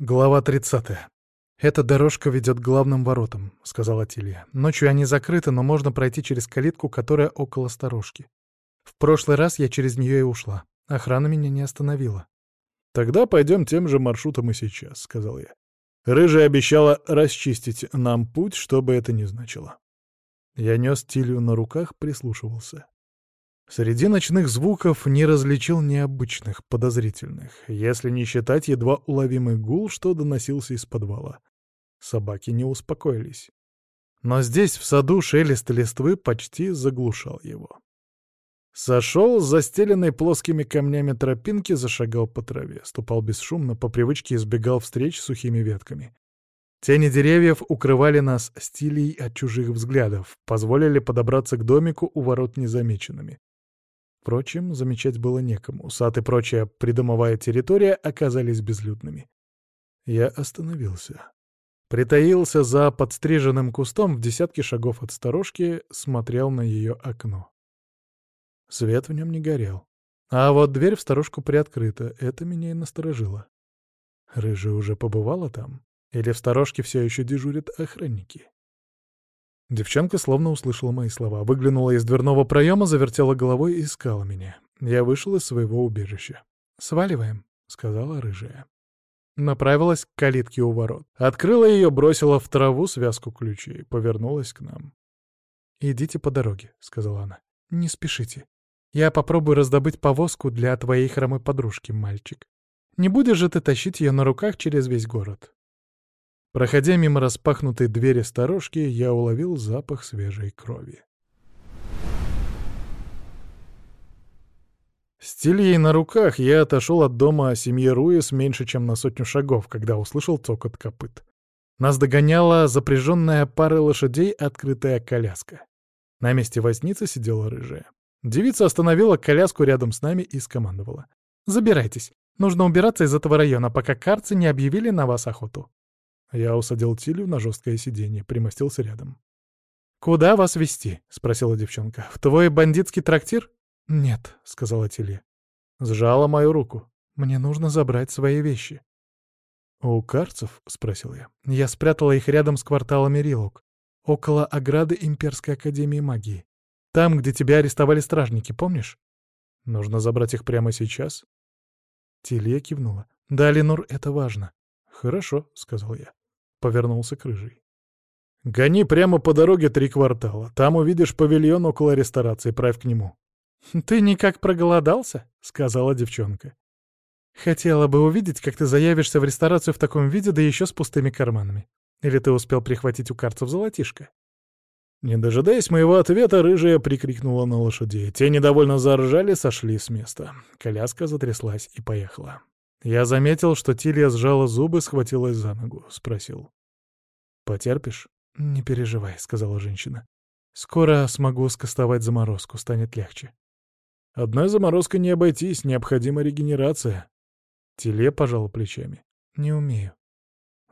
Глава 30. «Эта дорожка ведет к главным воротам», — сказала Тилья. «Ночью они закрыты, но можно пройти через калитку, которая около сторожки. В прошлый раз я через нее и ушла. Охрана меня не остановила». «Тогда пойдем тем же маршрутом и сейчас», — сказал я. Рыжая обещала расчистить нам путь, что бы это ни значило. Я нес Тилью на руках, прислушивался. Среди ночных звуков не различил необычных, подозрительных, если не считать едва уловимый гул, что доносился из подвала. Собаки не успокоились. Но здесь, в саду, шелест листвы почти заглушал его. Сошел с застеленной плоскими камнями тропинки, зашагал по траве, ступал бесшумно, по привычке избегал встреч с сухими ветками. Тени деревьев укрывали нас стилей от чужих взглядов, позволили подобраться к домику у ворот незамеченными. Впрочем, замечать было некому. Сад и прочая придомовая территория оказались безлюдными. Я остановился. Притаился за подстриженным кустом в десятке шагов от сторожки, смотрел на ее окно. Свет в нем не горел. А вот дверь в сторожку приоткрыта, это меня и насторожило. Рыжая уже побывала там? Или в сторожке все еще дежурят охранники? Девчонка словно услышала мои слова, выглянула из дверного проема, завертела головой и искала меня. Я вышел из своего убежища. «Сваливаем», — сказала рыжая. Направилась к калитке у ворот. Открыла ее, бросила в траву связку ключей, повернулась к нам. «Идите по дороге», — сказала она. «Не спешите. Я попробую раздобыть повозку для твоей хромой подружки, мальчик. Не будешь же ты тащить ее на руках через весь город?» Проходя мимо распахнутой двери сторожки, я уловил запах свежей крови. С Тильей на руках я отошел от дома семьи Руис меньше, чем на сотню шагов, когда услышал цокот копыт. Нас догоняла запряженная парой лошадей открытая коляска. На месте возницы сидела рыжая. Девица остановила коляску рядом с нами и скомандовала. «Забирайтесь. Нужно убираться из этого района, пока карцы не объявили на вас охоту». Я усадил Тилю на жесткое сиденье, примостился рядом. «Куда вас вести? спросила девчонка. «В твой бандитский трактир?» «Нет», — сказала Тилья. Сжала мою руку. «Мне нужно забрать свои вещи». «У карцев?» — спросил я. «Я спрятала их рядом с кварталами Рилок, около ограды Имперской Академии Магии. Там, где тебя арестовали стражники, помнишь? Нужно забрать их прямо сейчас?» Тилья кивнула. «Да, Ленур, это важно». «Хорошо», — сказал я. Повернулся к рыжей. «Гони прямо по дороге три квартала. Там увидишь павильон около ресторации, правь к нему». «Ты никак проголодался?» — сказала девчонка. «Хотела бы увидеть, как ты заявишься в ресторацию в таком виде, да еще с пустыми карманами. Или ты успел прихватить у карцев золотишко?» Не дожидаясь моего ответа, рыжая прикрикнула на лошадей. Те недовольно заржали, сошли с места. Коляска затряслась и поехала. Я заметил, что Тилья сжала зубы, схватилась за ногу. Спросил. «Потерпишь?» «Не переживай», — сказала женщина. «Скоро смогу скостовать заморозку, станет легче». «Одной заморозкой не обойтись, необходима регенерация». Тилья пожала плечами. «Не умею».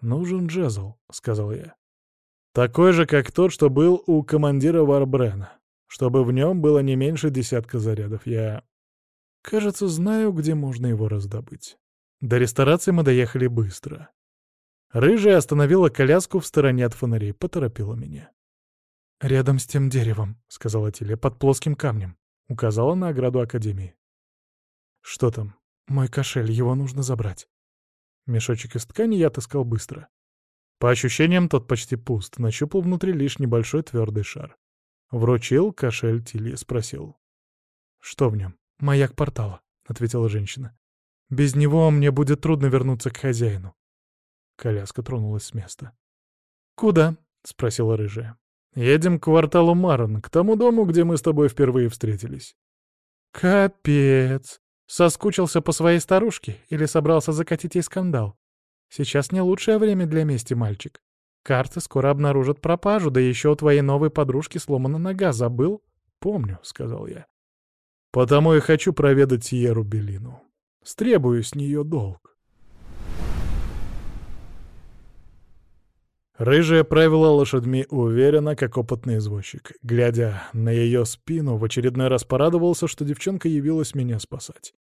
«Нужен джезл», — сказал я. «Такой же, как тот, что был у командира Варбрена. Чтобы в нем было не меньше десятка зарядов. Я, кажется, знаю, где можно его раздобыть». До ресторации мы доехали быстро. Рыжая остановила коляску в стороне от фонарей, поторопила меня. «Рядом с тем деревом», — сказала Тиля, — «под плоским камнем», — указала на ограду Академии. «Что там?» «Мой кошель, его нужно забрать». Мешочек из ткани я отыскал быстро. По ощущениям, тот почти пуст, нащупал внутри лишь небольшой твердый шар. Вручил кошель Тиле, спросил. «Что в нем?» «Маяк портала», — ответила женщина. Без него мне будет трудно вернуться к хозяину. Коляска тронулась с места. «Куда?» — спросила рыжая. «Едем к кварталу Марон, к тому дому, где мы с тобой впервые встретились». «Капец! Соскучился по своей старушке или собрался закатить ей скандал? Сейчас не лучшее время для мести, мальчик. Карты скоро обнаружат пропажу, да еще у твоей новой подружки сломана нога, забыл?» «Помню», — сказал я. «Потому и хочу проведать Сиеру Белину». Стребую с нее долг. Рыжая правила лошадьми уверенно, как опытный извозчик. Глядя на ее спину, в очередной раз порадовался, что девчонка явилась меня спасать.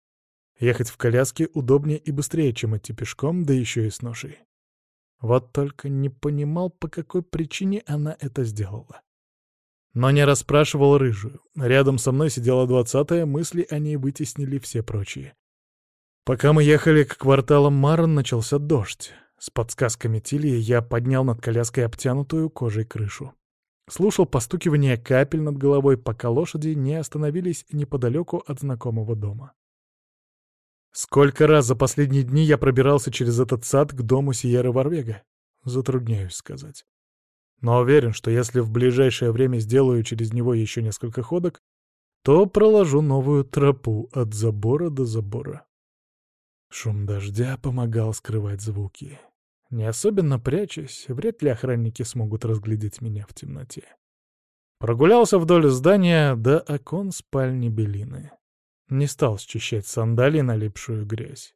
Ехать в коляске удобнее и быстрее, чем идти пешком, да еще и с ношей. Вот только не понимал, по какой причине она это сделала. Но не расспрашивал рыжую. Рядом со мной сидела двадцатая, мысли о ней вытеснили все прочие. Пока мы ехали к кварталам Марон, начался дождь. С подсказками Тильи я поднял над коляской обтянутую кожей крышу. Слушал постукивание капель над головой, пока лошади не остановились неподалеку от знакомого дома. Сколько раз за последние дни я пробирался через этот сад к дому Сиеры Варвега? Затрудняюсь сказать. Но уверен, что если в ближайшее время сделаю через него еще несколько ходок, то проложу новую тропу от забора до забора. Шум дождя помогал скрывать звуки. Не особенно прячась, вряд ли охранники смогут разглядеть меня в темноте. Прогулялся вдоль здания до окон спальни Белины. Не стал счищать сандалии налипшую грязь.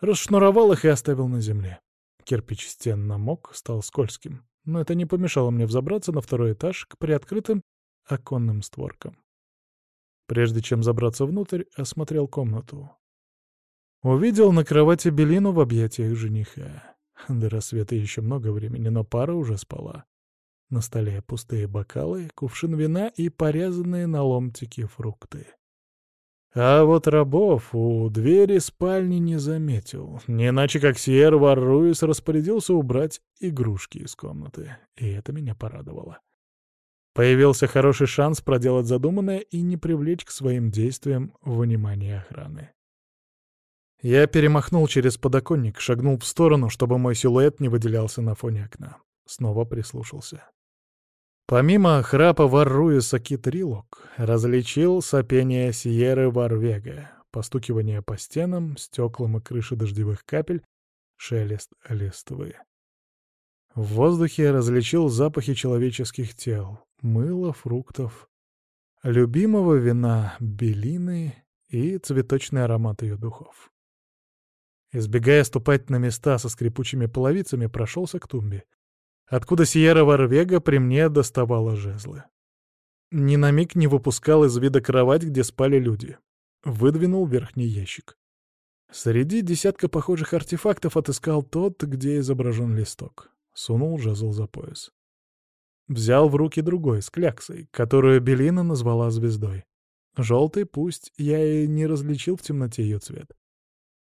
Расшнуровал их и оставил на земле. Кирпич стен намок, стал скользким, но это не помешало мне взобраться на второй этаж к приоткрытым оконным створкам. Прежде чем забраться внутрь, осмотрел комнату. Увидел на кровати Белину в объятиях жениха. До рассвета еще много времени, но пара уже спала. На столе пустые бокалы, кувшин вина и порезанные на ломтики фрукты. А вот рабов у двери спальни не заметил, не иначе как Сьер Варруис распорядился убрать игрушки из комнаты, и это меня порадовало. Появился хороший шанс проделать задуманное и не привлечь к своим действиям внимание охраны. Я перемахнул через подоконник, шагнул в сторону, чтобы мой силуэт не выделялся на фоне окна. Снова прислушался. Помимо храпа Варруиса Китрилок, различил сопение Сиеры Варвега, постукивание по стенам, стеклам и крыше дождевых капель, шелест листвы. В воздухе различил запахи человеческих тел, мыла, фруктов, любимого вина, белины и цветочный аромат ее духов. Избегая ступать на места со скрипучими половицами, прошелся к тумбе, откуда Сиера Варвега при мне доставала жезлы. Ни на миг не выпускал из вида кровать, где спали люди. Выдвинул верхний ящик. Среди десятка похожих артефактов отыскал тот, где изображен листок. Сунул жезл за пояс. Взял в руки другой, с кляксой, которую Белина назвала звездой. Желтый, пусть я и не различил в темноте ее цвет.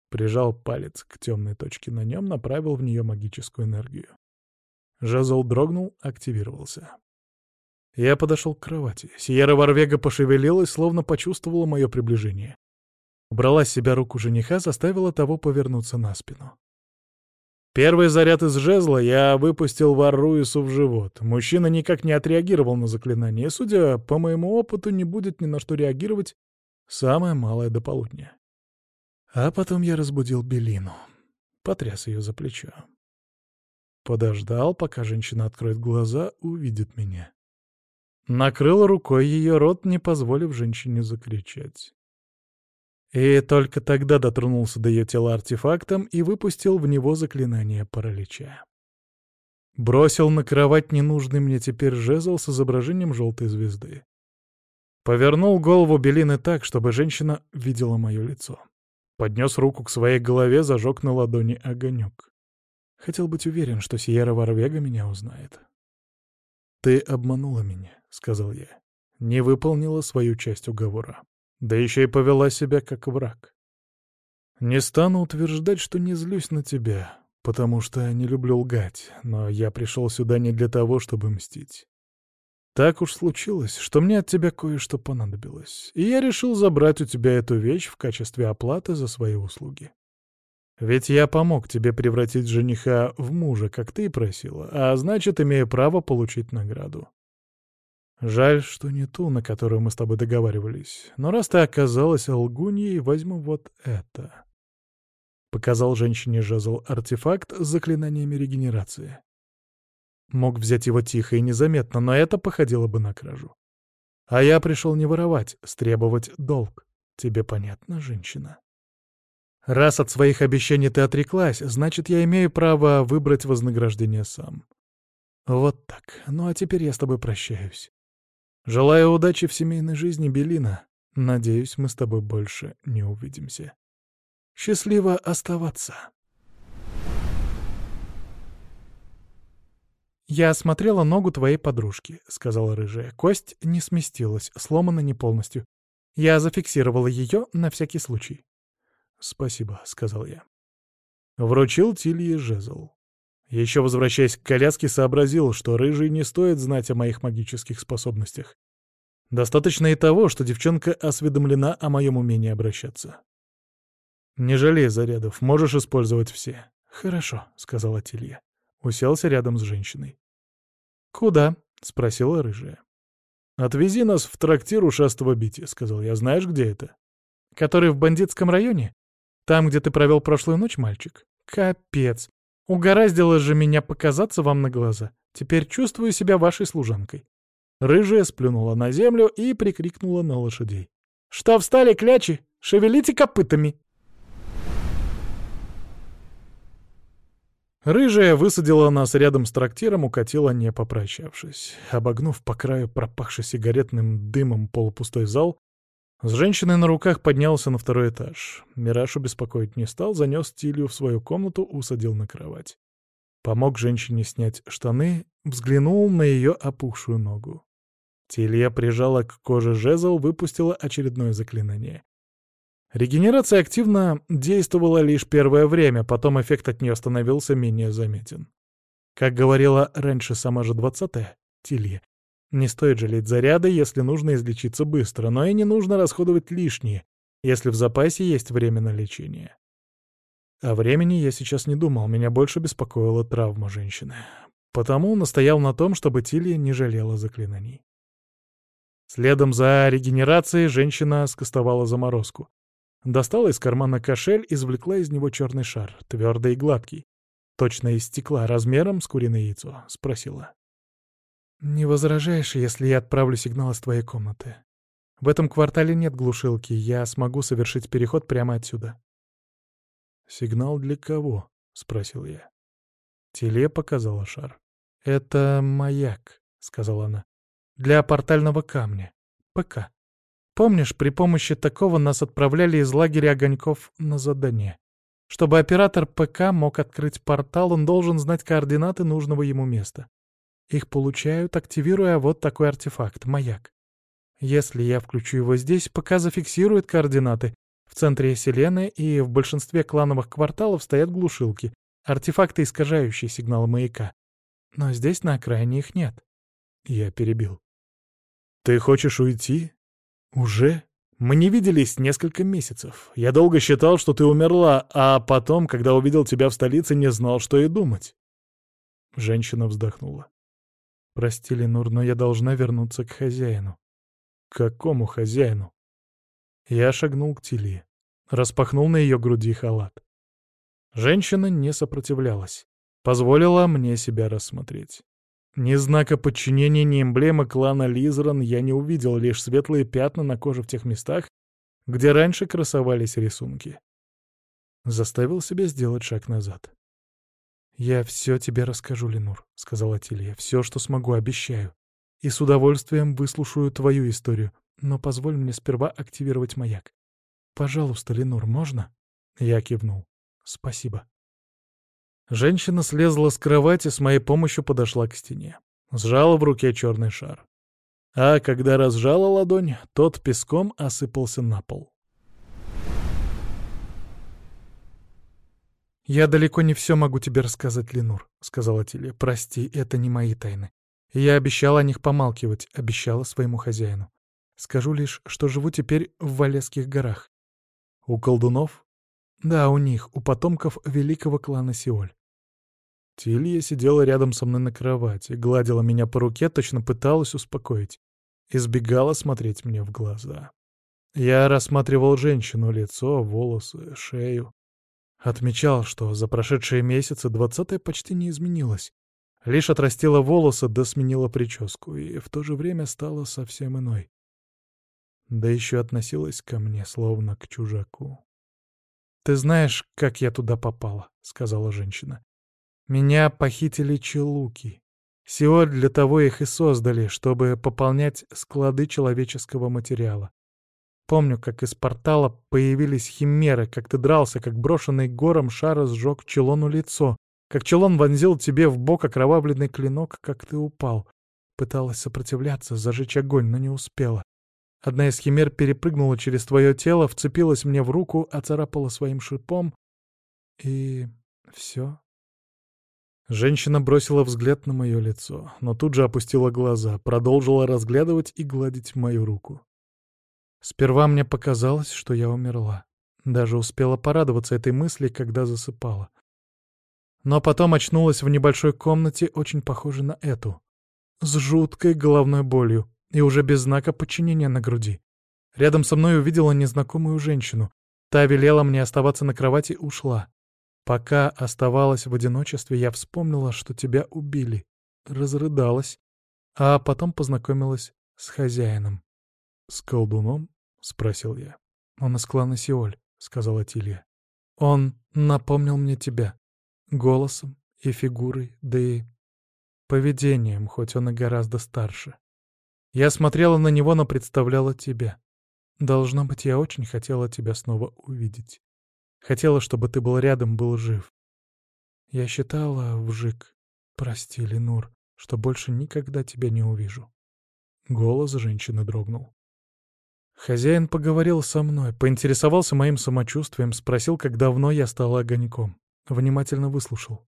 Прижал палец к темной точке на нем, направил в нее магическую энергию. Жезл дрогнул, активировался. Я подошел к кровати. Сиера Варвега пошевелилась, словно почувствовала мое приближение. Убрала с себя руку жениха, заставила того повернуться на спину. Первый заряд из жезла я выпустил Варруису в живот. Мужчина никак не отреагировал на заклинание. Судя по моему опыту, не будет ни на что реагировать самое малое до полудня. А потом я разбудил Белину. Потряс ее за плечо. Подождал, пока женщина откроет глаза, увидит меня. Накрыл рукой ее рот, не позволив женщине закричать. И только тогда дотронулся до ее тела артефактом и выпустил в него заклинание паралича. Бросил на кровать ненужный мне теперь жезл с изображением желтой звезды. Повернул голову Белины так, чтобы женщина видела мое лицо. Поднес руку к своей голове, зажег на ладони огонек. Хотел быть уверен, что Сиера Варвега меня узнает. «Ты обманула меня», — сказал я. Не выполнила свою часть уговора. Да еще и повела себя как враг. Не стану утверждать, что не злюсь на тебя, потому что не люблю лгать, но я пришел сюда не для того, чтобы мстить. Так уж случилось, что мне от тебя кое-что понадобилось, и я решил забрать у тебя эту вещь в качестве оплаты за свои услуги. Ведь я помог тебе превратить жениха в мужа, как ты и просила, а значит, имею право получить награду. Жаль, что не ту, на которую мы с тобой договаривались, но раз ты оказалась лгуньей, возьму вот это. Показал женщине жезл артефакт с заклинаниями регенерации. Мог взять его тихо и незаметно, но это походило бы на кражу. А я пришел не воровать, стребовать долг. Тебе понятно, женщина? Раз от своих обещаний ты отреклась, значит, я имею право выбрать вознаграждение сам. Вот так. Ну а теперь я с тобой прощаюсь. Желаю удачи в семейной жизни, Белина. Надеюсь, мы с тобой больше не увидимся. Счастливо оставаться. «Я осмотрела ногу твоей подружки», — сказала рыжая. «Кость не сместилась, сломана не полностью. Я зафиксировала ее на всякий случай». «Спасибо», — сказал я. Вручил Тилье жезл. Еще возвращаясь к коляске, сообразил, что рыжий не стоит знать о моих магических способностях. Достаточно и того, что девчонка осведомлена о моем умении обращаться. «Не жалей зарядов, можешь использовать все». «Хорошо», — сказала Тилья. Уселся рядом с женщиной. «Куда?» — спросила рыжая. «Отвези нас в трактир ушастого Бити», — сказал я. «Знаешь, где это?» «Который в бандитском районе? Там, где ты провел прошлую ночь, мальчик? Капец! Угораздило же меня показаться вам на глаза. Теперь чувствую себя вашей служанкой». Рыжая сплюнула на землю и прикрикнула на лошадей. «Что встали, клячи? Шевелите копытами!» Рыжая высадила нас рядом с трактиром, укатила, не попрощавшись. Обогнув по краю пропахший сигаретным дымом полупустой зал, с женщиной на руках поднялся на второй этаж. Мирашу беспокоить не стал, занес Тилью в свою комнату, усадил на кровать. Помог женщине снять штаны, взглянул на ее опухшую ногу. Тилья прижала к коже жезл, выпустила очередное заклинание. Регенерация активно действовала лишь первое время, потом эффект от нее становился менее заметен. Как говорила раньше сама же двадцатая, Тилья, не стоит жалеть заряды, если нужно излечиться быстро, но и не нужно расходовать лишние, если в запасе есть время на лечение. О времени я сейчас не думал, меня больше беспокоила травма женщины. Потому настоял на том, чтобы Тилья не жалела заклинаний. Следом за регенерацией женщина скостовала заморозку. Достала из кармана кошель, извлекла из него черный шар, твердый и гладкий. Точно из стекла, размером с куриное яйцо. Спросила. «Не возражаешь, если я отправлю сигнал из твоей комнаты? В этом квартале нет глушилки, я смогу совершить переход прямо отсюда». «Сигнал для кого?» — спросил я. Теле показала шар. «Это маяк», — сказала она. «Для портального камня. ПК». Помнишь, при помощи такого нас отправляли из лагеря огоньков на задание. Чтобы оператор ПК мог открыть портал, он должен знать координаты нужного ему места. Их получают, активируя вот такой артефакт — маяк. Если я включу его здесь, ПК зафиксирует координаты. В центре Селены и в большинстве клановых кварталов стоят глушилки, артефакты, искажающие сигнал маяка. Но здесь на окраине их нет. Я перебил. «Ты хочешь уйти? «Уже? Мы не виделись несколько месяцев. Я долго считал, что ты умерла, а потом, когда увидел тебя в столице, не знал, что и думать». Женщина вздохнула. «Прости, Ленур, но я должна вернуться к хозяину». «К какому хозяину?» Я шагнул к Тиле, распахнул на ее груди халат. Женщина не сопротивлялась, позволила мне себя рассмотреть. Ни знака подчинения, ни эмблемы клана Лизран я не увидел, лишь светлые пятна на коже в тех местах, где раньше красовались рисунки. Заставил себя сделать шаг назад. «Я все тебе расскажу, Ленур», — сказала Тилья. «Все, что смогу, обещаю. И с удовольствием выслушаю твою историю, но позволь мне сперва активировать маяк. Пожалуйста, Ленур, можно?» Я кивнул. «Спасибо». Женщина слезла с кровати, с моей помощью подошла к стене. Сжала в руке черный шар. А когда разжала ладонь, тот песком осыпался на пол. «Я далеко не все могу тебе рассказать, Ленур», — сказала Тилия. «Прости, это не мои тайны. Я обещала о них помалкивать, обещала своему хозяину. Скажу лишь, что живу теперь в Валесских горах». «У колдунов?» «Да, у них, у потомков великого клана Сиоль. Тилья сидела рядом со мной на кровати, гладила меня по руке, точно пыталась успокоить. Избегала смотреть мне в глаза. Я рассматривал женщину, лицо, волосы, шею. Отмечал, что за прошедшие месяцы двадцатая почти не изменилась. Лишь отрастила волосы да сменила прическу, и в то же время стала совсем иной. Да еще относилась ко мне, словно к чужаку. «Ты знаешь, как я туда попала?» — сказала женщина. Меня похитили челуки. Сиоль для того их и создали, чтобы пополнять склады человеческого материала. Помню, как из портала появились химеры, как ты дрался, как брошенный гором шар сжег челону лицо, как челон вонзил тебе в бок окровавленный клинок, как ты упал. Пыталась сопротивляться, зажечь огонь, но не успела. Одна из химер перепрыгнула через твое тело, вцепилась мне в руку, оцарапала своим шипом, и все. Женщина бросила взгляд на мое лицо, но тут же опустила глаза, продолжила разглядывать и гладить мою руку. Сперва мне показалось, что я умерла. Даже успела порадоваться этой мысли, когда засыпала. Но потом очнулась в небольшой комнате, очень похожей на эту, с жуткой головной болью и уже без знака подчинения на груди. Рядом со мной увидела незнакомую женщину. Та велела мне оставаться на кровати и ушла. Пока оставалась в одиночестве, я вспомнила, что тебя убили. Разрыдалась. А потом познакомилась с хозяином. «С колдуном?» — спросил я. «Он из клана Сиоль», — сказала Тилья. «Он напомнил мне тебя. Голосом и фигурой, да и поведением, хоть он и гораздо старше. Я смотрела на него, но представляла тебя. Должно быть, я очень хотела тебя снова увидеть. Хотела, чтобы ты был рядом, был жив. Я считала, Вжик, прости, Ленур, что больше никогда тебя не увижу. Голос женщины дрогнул. Хозяин поговорил со мной, поинтересовался моим самочувствием, спросил, как давно я стала огоньком. Внимательно выслушал.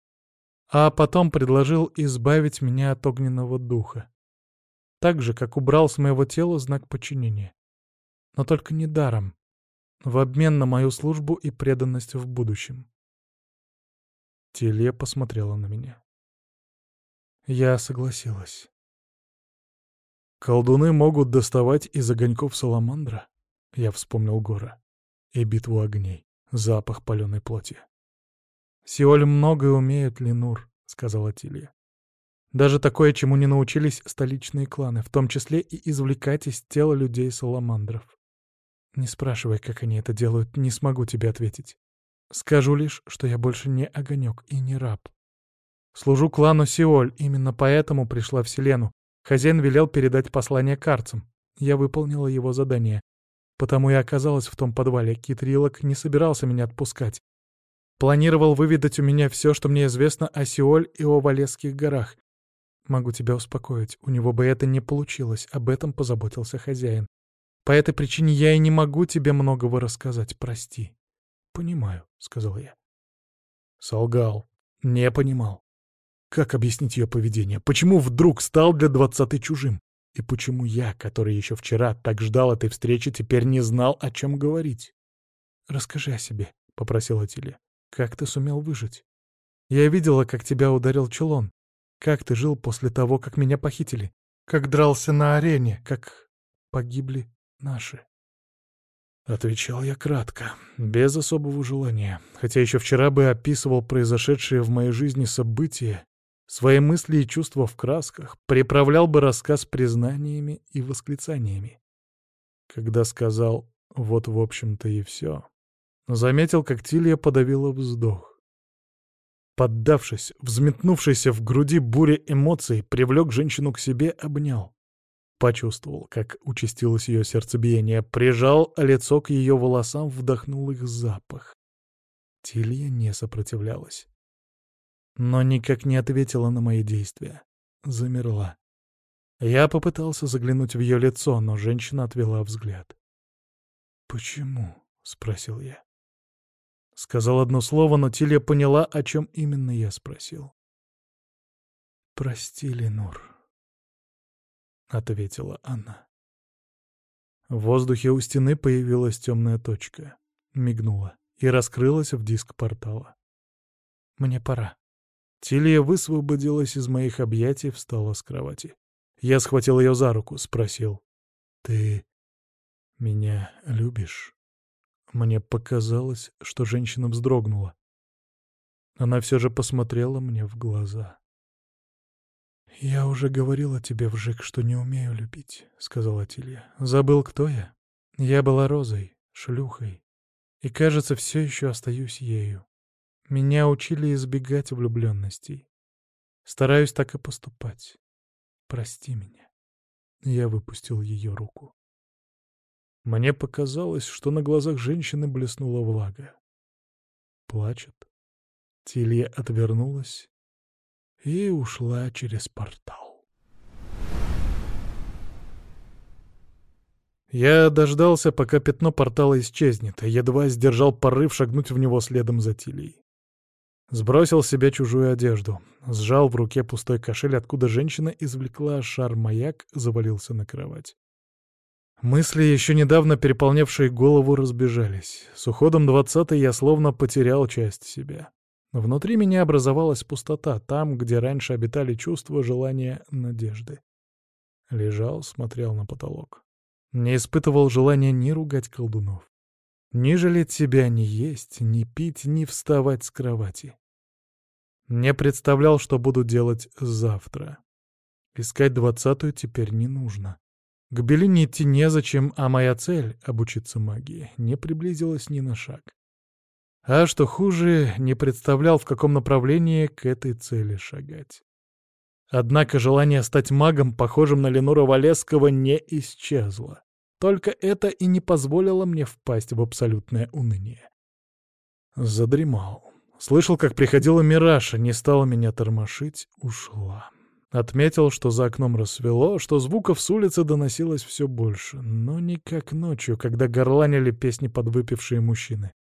А потом предложил избавить меня от огненного духа. Так же, как убрал с моего тела знак подчинения. Но только не даром в обмен на мою службу и преданность в будущем. Теле посмотрела на меня. Я согласилась. Колдуны могут доставать из огоньков саламандра, я вспомнил Гора, и битву огней, запах паленой плоти. «Сиоль многое умеют, Ленур», — сказала Тилья. «Даже такое, чему не научились столичные кланы, в том числе и извлекать из тела людей-саламандров. Не спрашивай, как они это делают, не смогу тебе ответить. Скажу лишь, что я больше не огонек и не раб. Служу клану Сиоль, именно поэтому пришла в Селену. Хозяин велел передать послание карцам. Я выполнила его задание. Потому и оказалась в том подвале. Китрилок не собирался меня отпускать. Планировал выведать у меня все, что мне известно о Сиоль и о Валесских горах. Могу тебя успокоить, у него бы это не получилось, об этом позаботился хозяин. По этой причине я и не могу тебе многого рассказать, прости. Понимаю, сказал я. Солгал. Не понимал. Как объяснить ее поведение? Почему вдруг стал для двадцатой чужим? И почему я, который еще вчера так ждал этой встречи, теперь не знал, о чем говорить? «Расскажи о себе», — попросила Тиле. «Как ты сумел выжить? Я видела, как тебя ударил чулон. Как ты жил после того, как меня похитили? Как дрался на арене? Как погибли наши. Отвечал я кратко, без особого желания, хотя еще вчера бы описывал произошедшие в моей жизни события, свои мысли и чувства в красках, приправлял бы рассказ признаниями и восклицаниями. Когда сказал «вот, в общем-то, и все», заметил, как Тилья подавила вздох. Поддавшись, взметнувшийся в груди буре эмоций, привлек женщину к себе, обнял. Почувствовал, как участилось ее сердцебиение, прижал лицо к ее волосам, вдохнул их запах. Тилья не сопротивлялась. Но никак не ответила на мои действия. Замерла. Я попытался заглянуть в ее лицо, но женщина отвела взгляд. «Почему?» — спросил я. Сказал одно слово, но Тилья поняла, о чем именно я спросил. «Прости, Ленур», — ответила она. В воздухе у стены появилась темная точка, мигнула и раскрылась в диск портала. «Мне пора». Тилия высвободилась из моих объятий, встала с кровати. Я схватил ее за руку, спросил. «Ты меня любишь?» Мне показалось, что женщина вздрогнула. Она все же посмотрела мне в глаза. «Я уже говорила тебе, Вжик, что не умею любить», — сказала Тилья. «Забыл, кто я? Я была розой, шлюхой, и, кажется, все еще остаюсь ею. Меня учили избегать влюбленностей. Стараюсь так и поступать. Прости меня». Я выпустил ее руку. Мне показалось, что на глазах женщины блеснула влага. Плачет. Тилья отвернулась и ушла через портал. Я дождался, пока пятно портала исчезнет, и едва сдержал порыв шагнуть в него следом за Тильей. Сбросил с себя чужую одежду, сжал в руке пустой кошель, откуда женщина извлекла шар-маяк, завалился на кровать. Мысли, еще недавно переполнявшие голову, разбежались. С уходом двадцатой я словно потерял часть себя. Внутри меня образовалась пустота, там, где раньше обитали чувства, желания, надежды. Лежал, смотрел на потолок. Не испытывал желания ни ругать колдунов, ни жалеть себя, ни есть, ни пить, ни вставать с кровати. Не представлял, что буду делать завтра. Искать двадцатую теперь не нужно. К Белине идти незачем, а моя цель — обучиться магии — не приблизилась ни на шаг. А что хуже, не представлял, в каком направлении к этой цели шагать. Однако желание стать магом, похожим на Ленура Валесского, не исчезло. Только это и не позволило мне впасть в абсолютное уныние. Задремал. Слышал, как приходила Мираша, не стала меня тормошить, ушла. Отметил, что за окном рассвело, что звуков с улицы доносилось все больше, но не как ночью, когда горланили песни подвыпившие мужчины.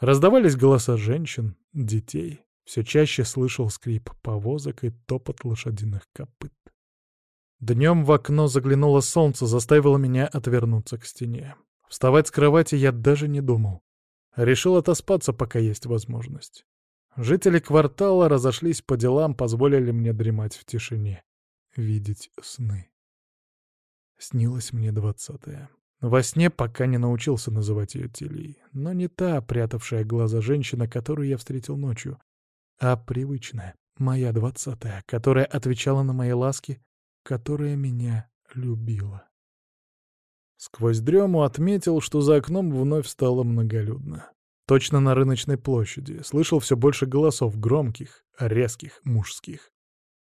Раздавались голоса женщин, детей. Все чаще слышал скрип повозок и топот лошадиных копыт. Днем в окно заглянуло солнце, заставило меня отвернуться к стене. Вставать с кровати я даже не думал. Решил отоспаться, пока есть возможность. Жители квартала разошлись по делам, позволили мне дремать в тишине, видеть сны. Снилось мне двадцатое. Во сне пока не научился называть ее Тилией, но не та, прятавшая глаза женщина, которую я встретил ночью, а привычная, моя двадцатая, которая отвечала на мои ласки, которая меня любила. Сквозь дрему отметил, что за окном вновь стало многолюдно. Точно на рыночной площади. Слышал все больше голосов, громких, резких, мужских.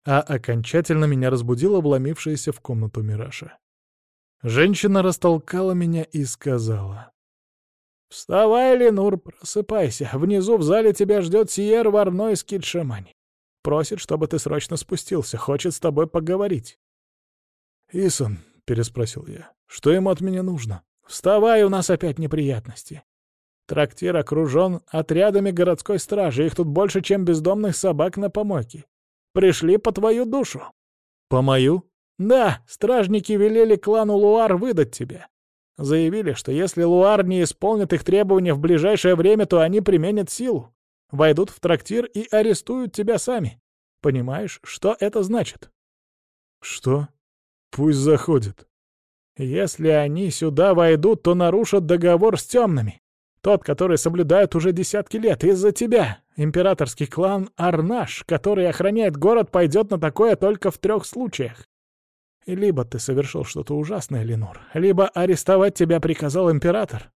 А окончательно меня разбудила обломившаяся в комнату Мираша. Женщина растолкала меня и сказала. «Вставай, Ленур, просыпайся. Внизу в зале тебя ждет Сиер Варной из Китшамани. Просит, чтобы ты срочно спустился, хочет с тобой поговорить». «Исон», — переспросил я, — «что ему от меня нужно?» «Вставай, у нас опять неприятности. Трактир окружен отрядами городской стражи, их тут больше, чем бездомных собак на помойке. Пришли по твою душу». «По мою?» «Да, стражники велели клану Луар выдать тебя. Заявили, что если Луар не исполнит их требования в ближайшее время, то они применят силу, войдут в трактир и арестуют тебя сами. Понимаешь, что это значит?» «Что? Пусть заходят». «Если они сюда войдут, то нарушат договор с темными. Тот, который соблюдают уже десятки лет из-за тебя. Императорский клан Арнаш, который охраняет город, пойдет на такое только в трех случаях. Либо ты совершил что-то ужасное, Ленур, либо арестовать тебя приказал император,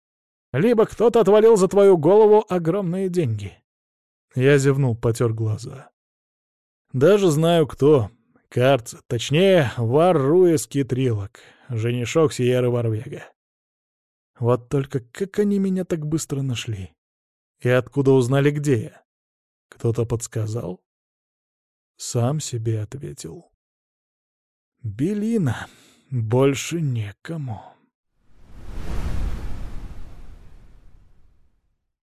либо кто-то отвалил за твою голову огромные деньги. Я зевнул, потер глаза. Даже знаю, кто. Карц, точнее, Варруэс Китрилок, женишок Сиеры Варвега. Вот только как они меня так быстро нашли? И откуда узнали, где я? Кто-то подсказал? Сам себе ответил. Белина. Больше некому.